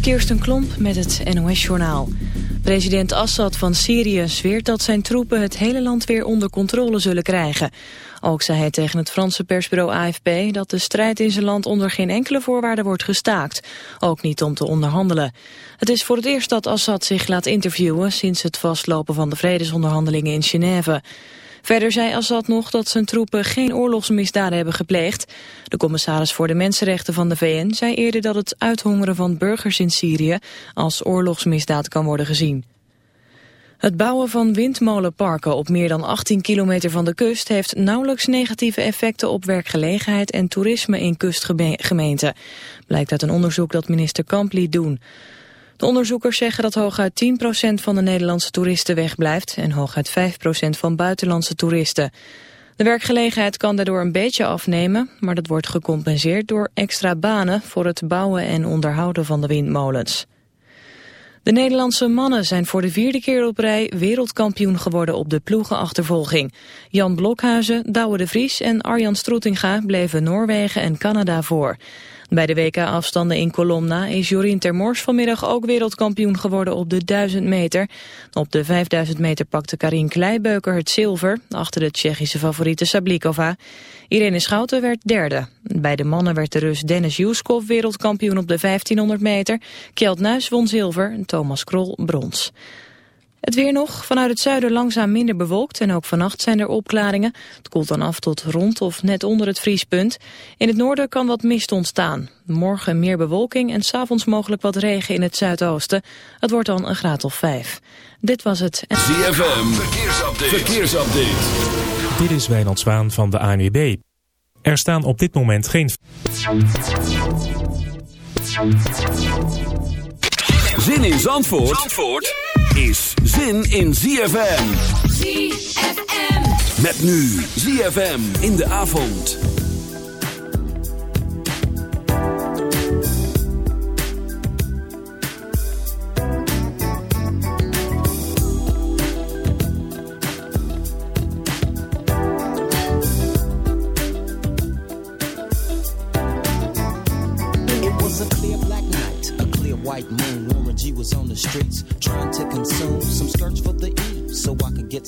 Kirsten Klomp met het NOS-journaal. President Assad van Syrië zweert dat zijn troepen het hele land weer onder controle zullen krijgen. Ook zei hij tegen het Franse persbureau AFP dat de strijd in zijn land onder geen enkele voorwaarde wordt gestaakt. Ook niet om te onderhandelen. Het is voor het eerst dat Assad zich laat interviewen sinds het vastlopen van de vredesonderhandelingen in Genève. Verder zei Assad nog dat zijn troepen geen oorlogsmisdaden hebben gepleegd. De commissaris voor de Mensenrechten van de VN zei eerder dat het uithongeren van burgers in Syrië als oorlogsmisdaad kan worden gezien. Het bouwen van windmolenparken op meer dan 18 kilometer van de kust heeft nauwelijks negatieve effecten op werkgelegenheid en toerisme in kustgemeenten. Blijkt uit een onderzoek dat minister Kamp liet doen. De onderzoekers zeggen dat hooguit 10% van de Nederlandse toeristen wegblijft en hooguit 5% van buitenlandse toeristen. De werkgelegenheid kan daardoor een beetje afnemen, maar dat wordt gecompenseerd door extra banen voor het bouwen en onderhouden van de windmolens. De Nederlandse mannen zijn voor de vierde keer op rij wereldkampioen geworden op de ploegenachtervolging. Jan Blokhuizen, Douwe de Vries en Arjan Stroetinga bleven Noorwegen en Canada voor. Bij de WK-afstanden in Colomna is Jorien Termors vanmiddag ook wereldkampioen geworden op de 1000 meter. Op de 5000 meter pakte Karin Kleibeuker het zilver, achter de Tsjechische favoriete Sablikova. Irene Schouten werd derde. Bij de mannen werd de Rus Dennis Juskov wereldkampioen op de 1500 meter. Kjeld Nuis won zilver en Thomas Krol brons. Het weer nog. Vanuit het zuiden langzaam minder bewolkt en ook vannacht zijn er opklaringen. Het koelt dan af tot rond of net onder het vriespunt. In het noorden kan wat mist ontstaan. Morgen meer bewolking en s'avonds mogelijk wat regen in het zuidoosten. Het wordt dan een graad of vijf. Dit was het. ZFM. Verkeersupdate. Verkeersupdate. Dit is Wijnand Zwaan van de ANWB. Er staan op dit moment geen... Zin in Zandvoort? Zandvoort? Is zin in ZFM. ZFM. Met nu ZFM in de avond. It was a clear black night, a clear white moon. Warren G was on the streets trying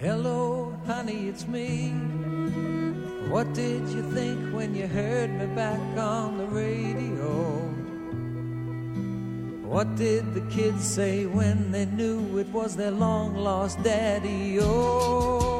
Hello, honey, it's me. What did you think when you heard me back on the radio? What did the kids say when they knew it was their long lost daddy? Oh.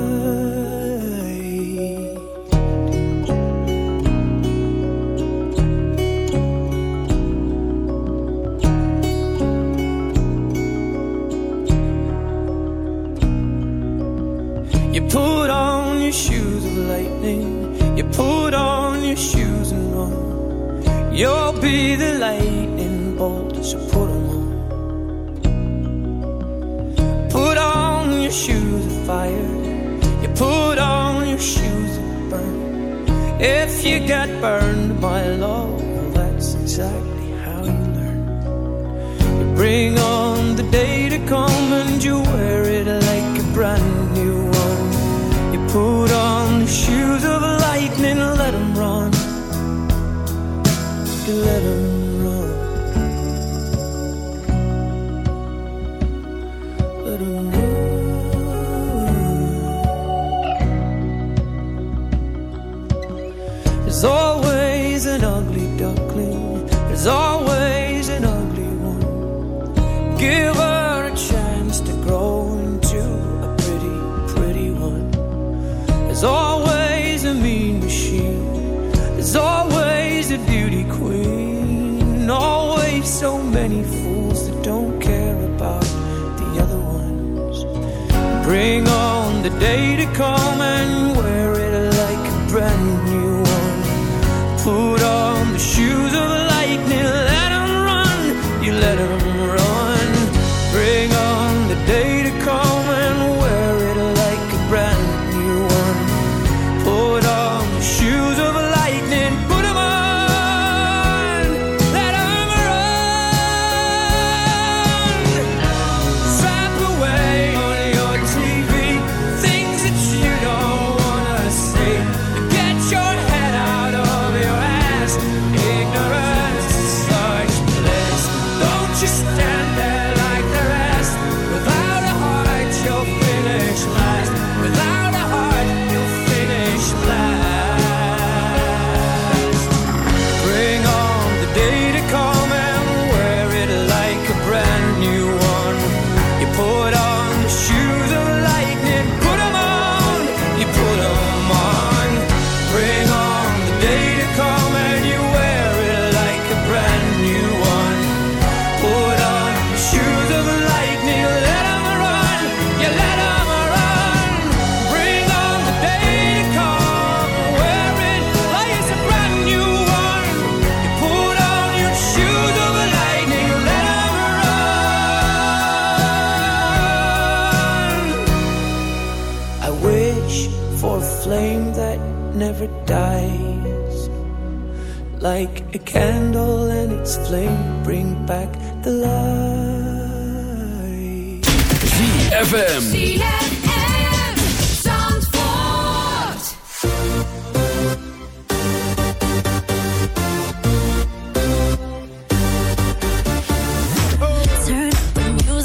ZFM.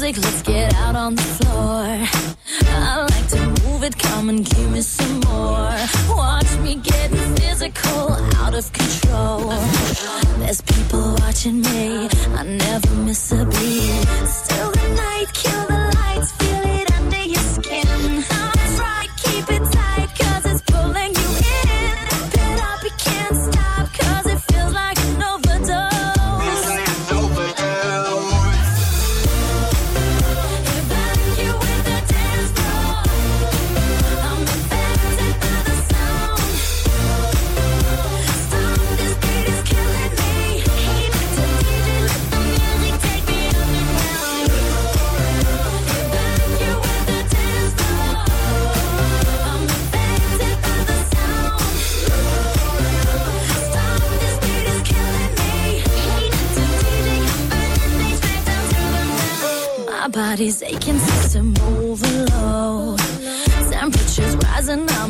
Let's get out on the floor. I like to move it, come and give me some more. Watch me physical, out of control. There's people watching me, I never miss a beat. Still the night killer.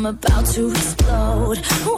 about to explode.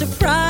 surprise.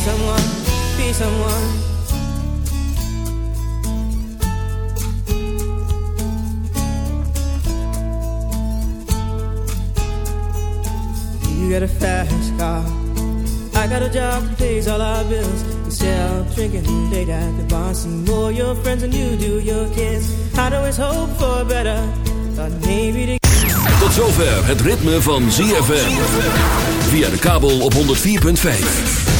Someone, be someone. You got a fast car. I got a job that pays all our bills. Instead of drinking late at the bar, see more your friends than you do your kids. I'd always hope for better. Thought maybe to Tot zover het ritme van ZFM. Via de kabel op 104.5.